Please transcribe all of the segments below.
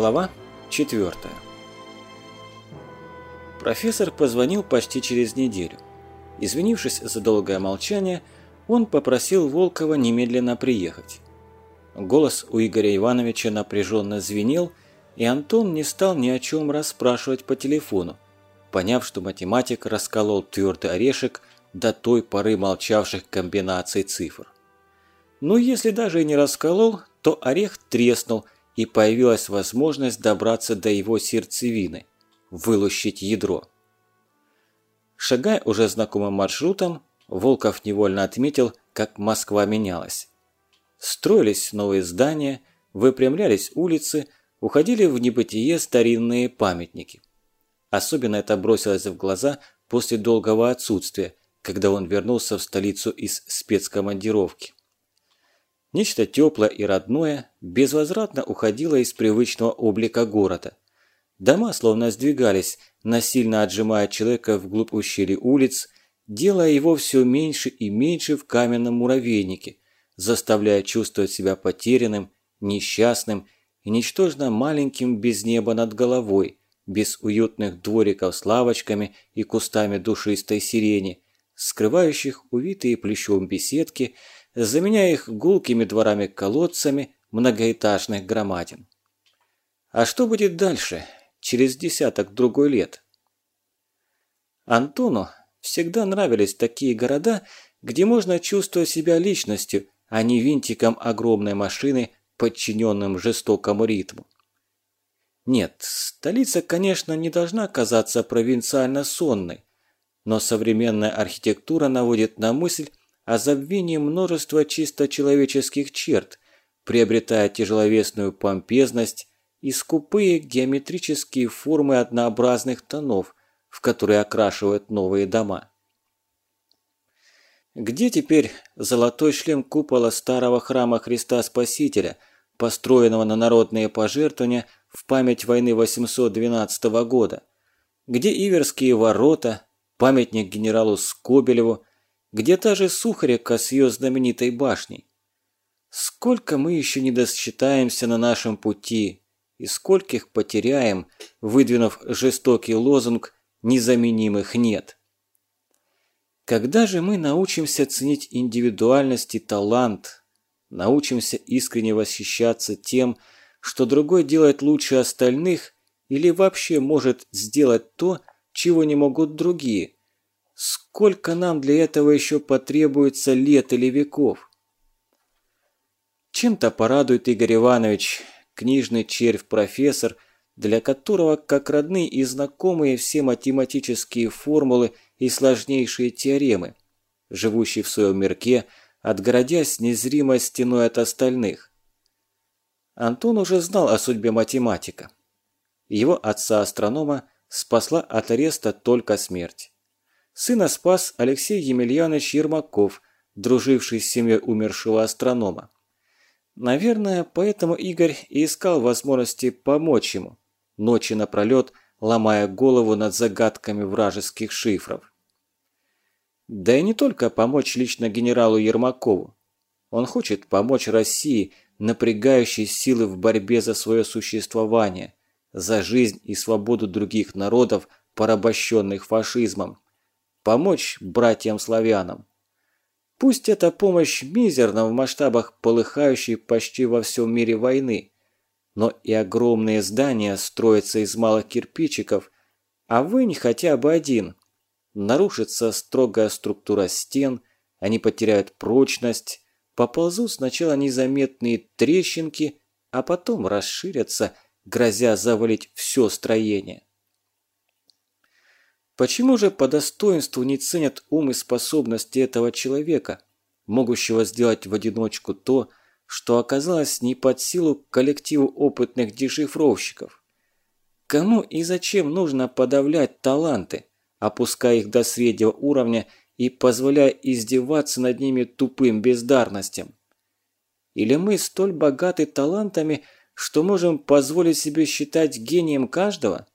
Глава 4 Профессор позвонил почти через неделю. Извинившись за долгое молчание, он попросил Волкова немедленно приехать. Голос у Игоря Ивановича напряженно звенел, и Антон не стал ни о чем расспрашивать по телефону, поняв, что математик расколол твердый орешек до той поры молчавших комбинаций цифр. Но если даже и не расколол, то орех треснул – и появилась возможность добраться до его сердцевины, вылущить ядро. Шагая уже знакомым маршрутом, Волков невольно отметил, как Москва менялась. Строились новые здания, выпрямлялись улицы, уходили в небытие старинные памятники. Особенно это бросилось в глаза после долгого отсутствия, когда он вернулся в столицу из спецкомандировки. Нечто теплое и родное безвозвратно уходило из привычного облика города. Дома словно сдвигались, насильно отжимая человека вглубь ущелья улиц, делая его все меньше и меньше в каменном муравейнике, заставляя чувствовать себя потерянным, несчастным и ничтожно маленьким без неба над головой, без уютных двориков с лавочками и кустами душистой сирени, скрывающих увитые плечом беседки – заменяя их гулкими дворами-колодцами многоэтажных громадин. А что будет дальше, через десяток другой лет? Антону всегда нравились такие города, где можно чувствовать себя личностью, а не винтиком огромной машины, подчиненным жестокому ритму. Нет, столица, конечно, не должна казаться провинциально сонной, но современная архитектура наводит на мысль о забвении множества чисто человеческих черт, приобретая тяжеловесную помпезность и скупые геометрические формы однообразных тонов, в которые окрашивают новые дома. Где теперь золотой шлем купола старого храма Христа Спасителя, построенного на народные пожертвования в память войны 812 года? Где Иверские ворота, памятник генералу Скобелеву, где та же Сухаревка с ее знаменитой башней. Сколько мы еще не досчитаемся на нашем пути, и скольких потеряем, выдвинув жестокий лозунг «незаменимых нет». Когда же мы научимся ценить индивидуальность и талант, научимся искренне восхищаться тем, что другой делает лучше остальных или вообще может сделать то, чего не могут другие – Сколько нам для этого еще потребуется лет или веков? Чем-то порадует Игорь Иванович, книжный червь-профессор, для которого, как родные и знакомые все математические формулы и сложнейшие теоремы, живущий в своем мирке, отгородясь незримой стеной от остальных. Антон уже знал о судьбе математика. Его отца-астронома спасла от ареста только смерть. Сына спас Алексей Емельянович Ермаков, друживший с семьей умершего астронома. Наверное, поэтому Игорь и искал возможности помочь ему, ночи напролет ломая голову над загадками вражеских шифров. Да и не только помочь лично генералу Ермакову. Он хочет помочь России, напрягающей силы в борьбе за свое существование, за жизнь и свободу других народов, порабощенных фашизмом, помочь братьям-славянам. Пусть эта помощь мизерна в масштабах полыхающей почти во всем мире войны, но и огромные здания строятся из малых кирпичиков, а вынь хотя бы один. Нарушится строгая структура стен, они потеряют прочность, поползут сначала незаметные трещинки, а потом расширятся, грозя завалить все строение. Почему же по достоинству не ценят ум и способности этого человека, могущего сделать в одиночку то, что оказалось не под силу коллективу опытных дешифровщиков? Кому и зачем нужно подавлять таланты, опуская их до среднего уровня и позволяя издеваться над ними тупым бездарностям? Или мы столь богаты талантами, что можем позволить себе считать гением каждого?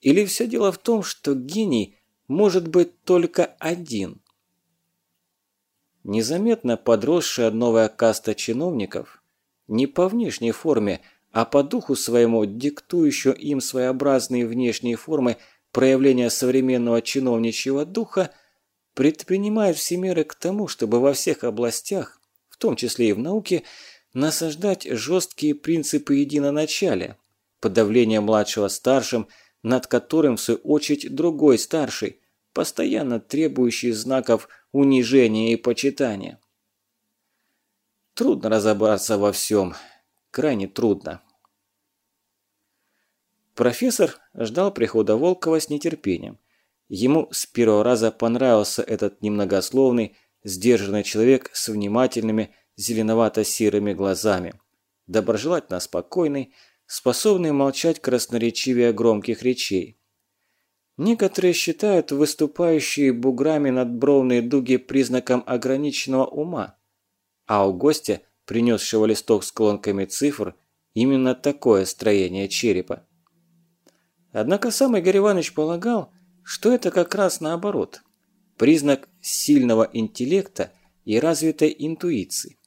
Или все дело в том, что гений может быть только один? Незаметно подросшая новая каста чиновников, не по внешней форме, а по духу своему диктующую им своеобразные внешние формы проявления современного чиновничьего духа, предпринимает все меры к тому, чтобы во всех областях, в том числе и в науке, насаждать жесткие принципы единоначалия, подавление младшего старшим, над которым в свою очередь другой старший, постоянно требующий знаков унижения и почитания. Трудно разобраться во всем, крайне трудно. Профессор ждал прихода Волкова с нетерпением. Ему с первого раза понравился этот немногословный, сдержанный человек с внимательными, зеленовато-серыми глазами. Доброжелательно спокойный, способный молчать красноречивее громких речей. Некоторые считают выступающие буграми надбровные дуги признаком ограниченного ума, а у гостя, принесшего листок с колонками цифр, именно такое строение черепа. Однако сам Игорь Иванович полагал, что это как раз наоборот. Признак сильного интеллекта и развитой интуиции.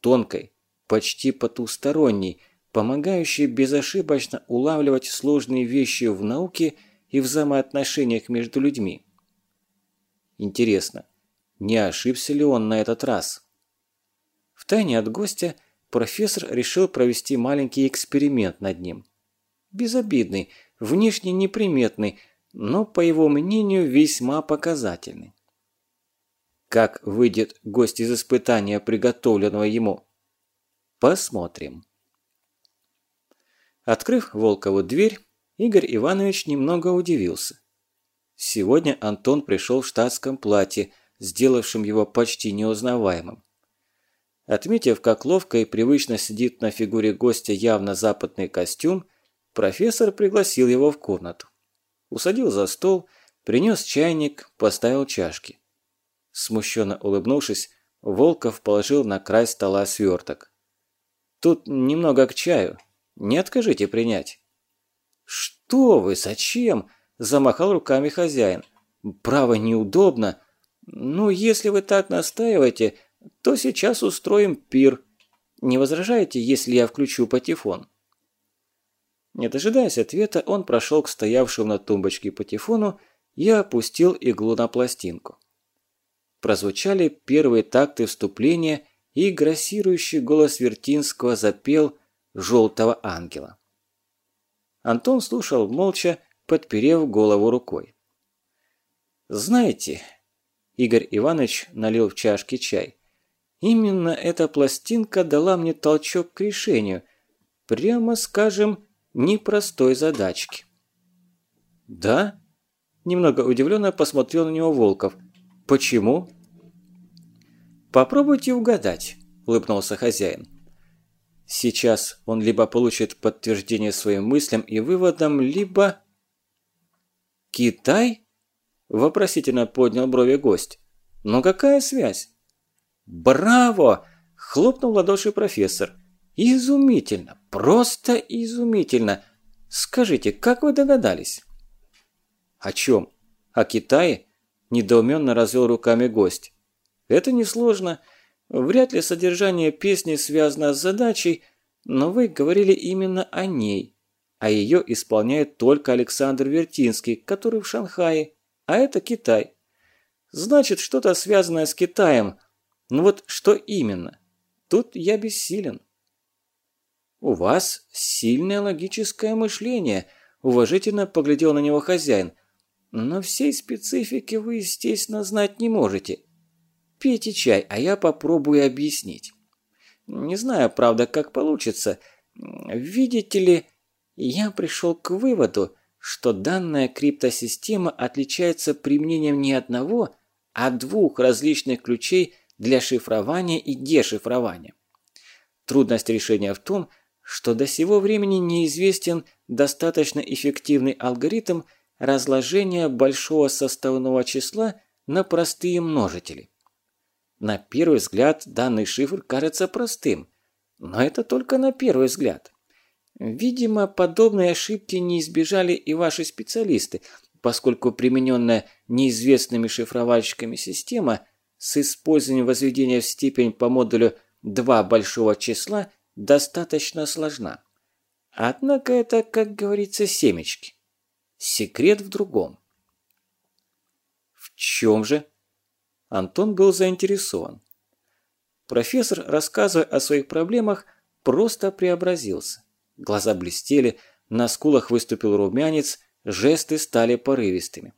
Тонкой, почти потусторонней, помогающей безошибочно улавливать сложные вещи в науке и взаимоотношениях между людьми. Интересно, не ошибся ли он на этот раз? Втайне от гостя профессор решил провести маленький эксперимент над ним. Безобидный, внешне неприметный, но, по его мнению, весьма показательный. Как выйдет гость из испытания, приготовленного ему? Посмотрим. Открыв Волкову дверь, Игорь Иванович немного удивился. Сегодня Антон пришел в штатском платье, сделавшем его почти неузнаваемым. Отметив, как ловко и привычно сидит на фигуре гостя явно западный костюм, Профессор пригласил его в комнату. Усадил за стол, принес чайник, поставил чашки. Смущенно улыбнувшись, Волков положил на край стола сверток. «Тут немного к чаю. Не откажите принять». «Что вы, зачем?» – замахал руками хозяин. «Право неудобно. Ну, если вы так настаиваете, то сейчас устроим пир. Не возражаете, если я включу патефон?» Не дожидаясь ответа, он прошел к стоявшему на тумбочке патефону и опустил иглу на пластинку. Прозвучали первые такты вступления, и грассирующий голос Вертинского запел «Желтого ангела». Антон слушал молча, подперев голову рукой. «Знаете...» – Игорь Иванович налил в чашки чай. «Именно эта пластинка дала мне толчок к решению. Прямо скажем, непростой задачки. «Да?» – немного удивленно посмотрел на него Волков. «Почему?» «Попробуйте угадать», – улыбнулся хозяин. «Сейчас он либо получит подтверждение своим мыслям и выводам, либо...» «Китай?» – вопросительно поднял брови гость. «Но какая связь?» «Браво!» – хлопнул ладоши профессор. Изумительно, просто изумительно. Скажите, как вы догадались? О чем? О Китае? Недоуменно развел руками гость. Это несложно. Вряд ли содержание песни связано с задачей, но вы говорили именно о ней. А ее исполняет только Александр Вертинский, который в Шанхае, а это Китай. Значит, что-то связанное с Китаем. Ну вот что именно? Тут я бессилен. «У вас сильное логическое мышление», – уважительно поглядел на него хозяин. «Но всей специфики вы, естественно, знать не можете. Пейте чай, а я попробую объяснить. Не знаю, правда, как получится. Видите ли, я пришел к выводу, что данная криптосистема отличается применением не одного, а двух различных ключей для шифрования и дешифрования. Трудность решения в том, что до сего времени неизвестен достаточно эффективный алгоритм разложения большого составного числа на простые множители. На первый взгляд данный шифр кажется простым, но это только на первый взгляд. Видимо, подобные ошибки не избежали и ваши специалисты, поскольку примененная неизвестными шифровальщиками система с использованием возведения в степень по модулю 2 большого числа достаточно сложна. Однако это, как говорится, семечки. Секрет в другом. В чем же? Антон был заинтересован. Профессор, рассказывая о своих проблемах, просто преобразился. Глаза блестели, на скулах выступил румянец, жесты стали порывистыми.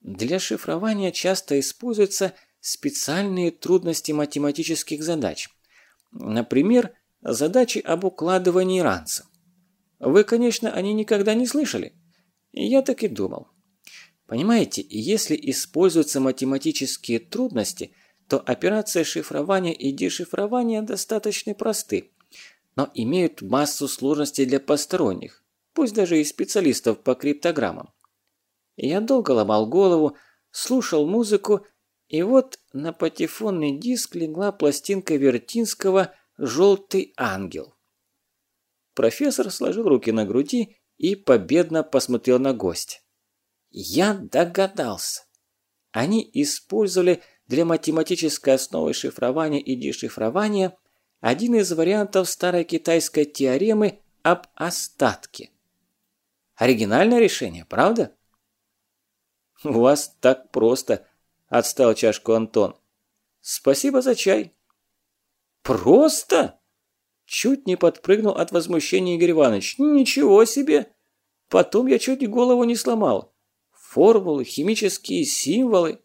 Для шифрования часто используются специальные трудности математических задач. Например, задачи об укладывании ранцев. Вы, конечно, они никогда не слышали. Я так и думал. Понимаете, если используются математические трудности, то операции шифрования и дешифрования достаточно просты, но имеют массу сложностей для посторонних, пусть даже и специалистов по криптограммам. Я долго ломал голову, слушал музыку, и вот на патефонный диск легла пластинка Вертинского «Желтый ангел». Профессор сложил руки на груди и победно посмотрел на гостя. Я догадался. Они использовали для математической основы шифрования и дешифрования один из вариантов старой китайской теоремы об остатке. Оригинальное решение, правда? У вас так просто, отстал чашку Антон. Спасибо за чай. Просто? Чуть не подпрыгнул от возмущения Игорь Иванович. Ничего себе! Потом я чуть голову не сломал формулы, химические символы.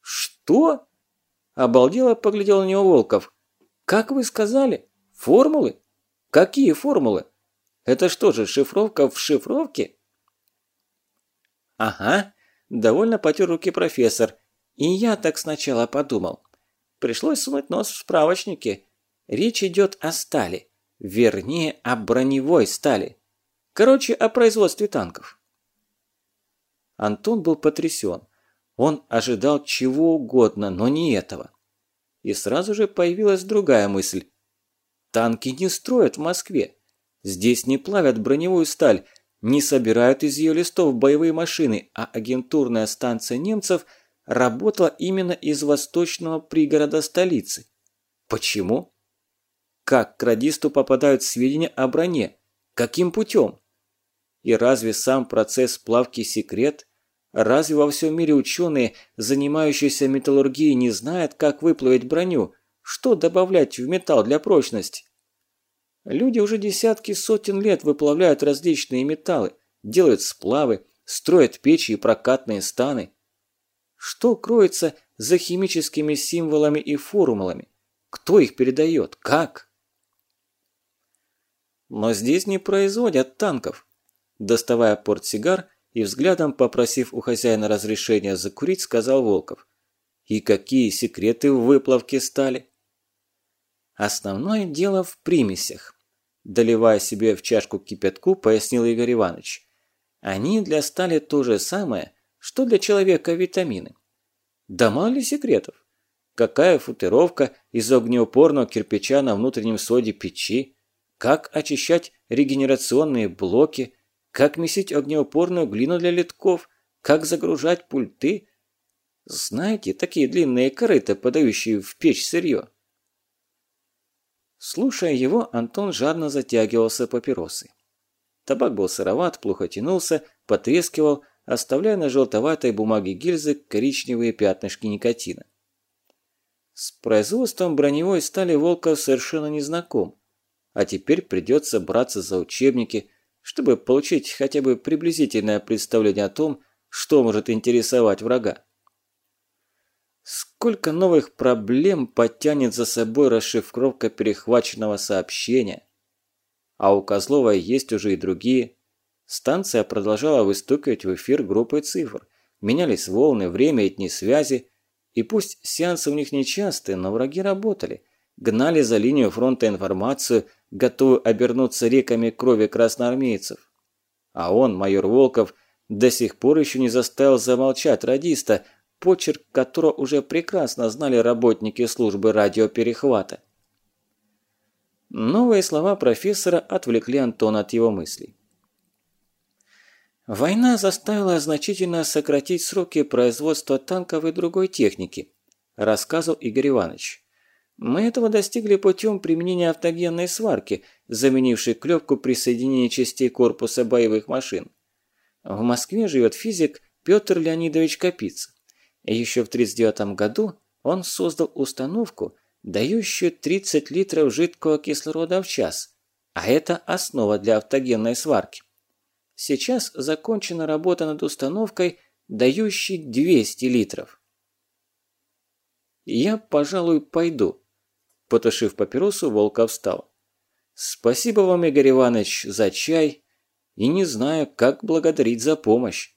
Что? Обалдело поглядел на него Волков. Как вы сказали? Формулы? Какие формулы? Это что же, шифровка в шифровке? Ага, довольно потер руки профессор. И я так сначала подумал. Пришлось сунуть нос в справочнике. Речь идет о стали. Вернее, о броневой стали. Короче, о производстве танков. Антон был потрясен. Он ожидал чего угодно, но не этого. И сразу же появилась другая мысль. Танки не строят в Москве. Здесь не плавят броневую сталь, не собирают из ее листов боевые машины, а агентурная станция немцев работала именно из восточного пригорода столицы. Почему? Как к радисту попадают сведения о броне? Каким путем? И разве сам процесс плавки секрет? Разве во всем мире ученые, занимающиеся металлургией, не знают, как выплавить броню? Что добавлять в металл для прочности? Люди уже десятки сотен лет выплавляют различные металлы, делают сплавы, строят печи и прокатные станы. Что кроется за химическими символами и формулами? Кто их передает? Как? Но здесь не производят танков. Доставая портсигар и взглядом попросив у хозяина разрешения закурить, сказал Волков. И какие секреты в выплавке стали? Основное дело в примесях. Доливая себе в чашку кипятку, пояснил Игорь Иванович. Они для стали то же самое, что для человека витамины. Да мало ли секретов. Какая футировка из огнеупорного кирпича на внутреннем соде печи? Как очищать регенерационные блоки? Как месить огнеупорную глину для литков, как загружать пульты. Знаете, такие длинные корыта, подающие в печь сырье. Слушая его, Антон жадно затягивался папиросой. Табак был сыроват, плохо тянулся, потрескивал, оставляя на желтоватой бумаге гильзы коричневые пятнышки никотина. С производством броневой стали Волков совершенно не знаком, а теперь придется браться за учебники, чтобы получить хотя бы приблизительное представление о том, что может интересовать врага. Сколько новых проблем потянет за собой расшифровка перехваченного сообщения? А у Козлова есть уже и другие. Станция продолжала выстукивать в эфир группой цифр. Менялись волны, время и дни связи. И пусть сеансы у них нечастые, но враги работали. Гнали за линию фронта информацию, готовы обернуться реками крови красноармейцев. А он, майор Волков, до сих пор еще не заставил замолчать радиста, почерк которого уже прекрасно знали работники службы радиоперехвата. Новые слова профессора отвлекли Антона от его мыслей. Война заставила значительно сократить сроки производства танков и другой техники, рассказывал Игорь Иванович. Мы этого достигли путем применения автогенной сварки, заменившей клепку при соединении частей корпуса боевых машин. В Москве живет физик Петр Леонидович Капица. Еще в 1939 году он создал установку, дающую 30 литров жидкого кислорода в час, а это основа для автогенной сварки. Сейчас закончена работа над установкой, дающей 200 литров. «Я, пожалуй, пойду», Потушив папиросу, Волков встал. «Спасибо вам, Игорь Иванович, за чай. И не знаю, как благодарить за помощь».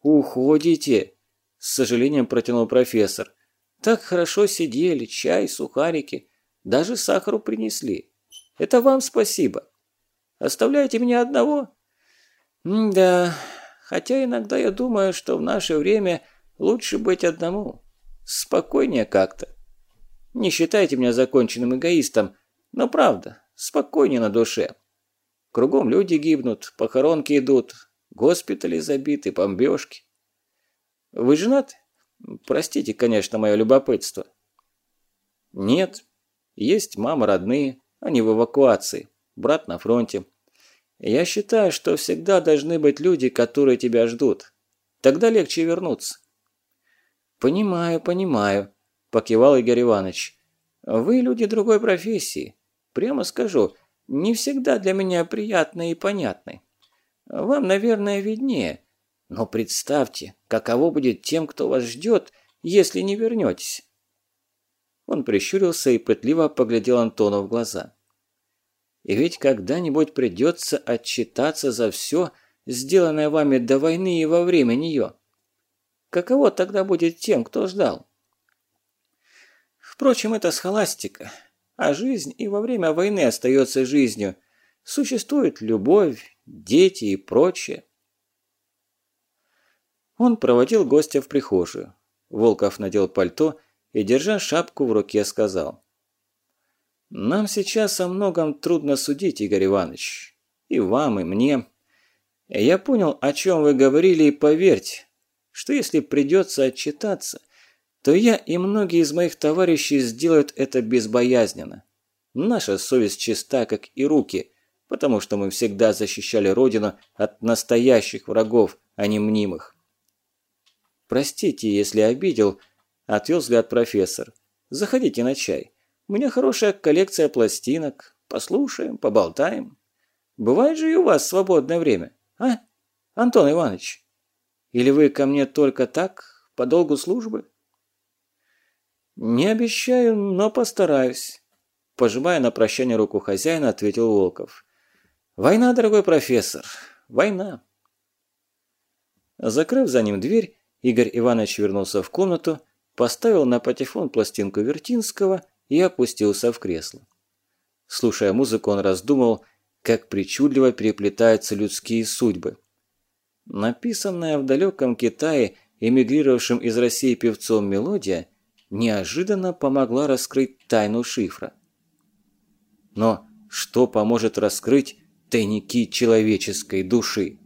«Уходите!» – с сожалением протянул профессор. «Так хорошо сидели, чай, сухарики, даже сахару принесли. Это вам спасибо. Оставляете меня одного?» «Да, хотя иногда я думаю, что в наше время лучше быть одному. Спокойнее как-то». Не считайте меня законченным эгоистом, но правда, спокойнее на душе. Кругом люди гибнут, похоронки идут, госпитали забиты, бомбежки. Вы женат? Простите, конечно, мое любопытство. Нет. Есть мама родные, они в эвакуации, брат на фронте. Я считаю, что всегда должны быть люди, которые тебя ждут. Тогда легче вернуться. Понимаю, понимаю, покивал Игорь Иванович. «Вы люди другой профессии. Прямо скажу, не всегда для меня приятны и понятны. Вам, наверное, виднее. Но представьте, каково будет тем, кто вас ждет, если не вернетесь». Он прищурился и пытливо поглядел Антону в глаза. «И ведь когда-нибудь придется отчитаться за все, сделанное вами до войны и во время нее. Каково тогда будет тем, кто ждал?» Впрочем, это схоластика. А жизнь и во время войны остается жизнью. Существует любовь, дети и прочее. Он проводил гостя в прихожую. Волков надел пальто и, держа шапку в руке, сказал. «Нам сейчас о многом трудно судить, Игорь Иванович. И вам, и мне. Я понял, о чем вы говорили, и поверьте, что если придется отчитаться – то я и многие из моих товарищей сделают это безбоязненно. Наша совесть чиста, как и руки, потому что мы всегда защищали Родину от настоящих врагов, а не мнимых. «Простите, если обидел», – отвел взгляд профессор. «Заходите на чай. У меня хорошая коллекция пластинок. Послушаем, поболтаем. Бывает же и у вас свободное время, а, Антон Иванович? Или вы ко мне только так, по долгу службы?» «Не обещаю, но постараюсь», – пожимая на прощание руку хозяина, ответил Волков. «Война, дорогой профессор, война». Закрыв за ним дверь, Игорь Иванович вернулся в комнату, поставил на патефон пластинку Вертинского и опустился в кресло. Слушая музыку, он раздумал, как причудливо переплетаются людские судьбы. Написанная в далеком Китае эмигрировавшим из России певцом мелодия неожиданно помогла раскрыть тайну шифра. Но что поможет раскрыть тайники человеческой души?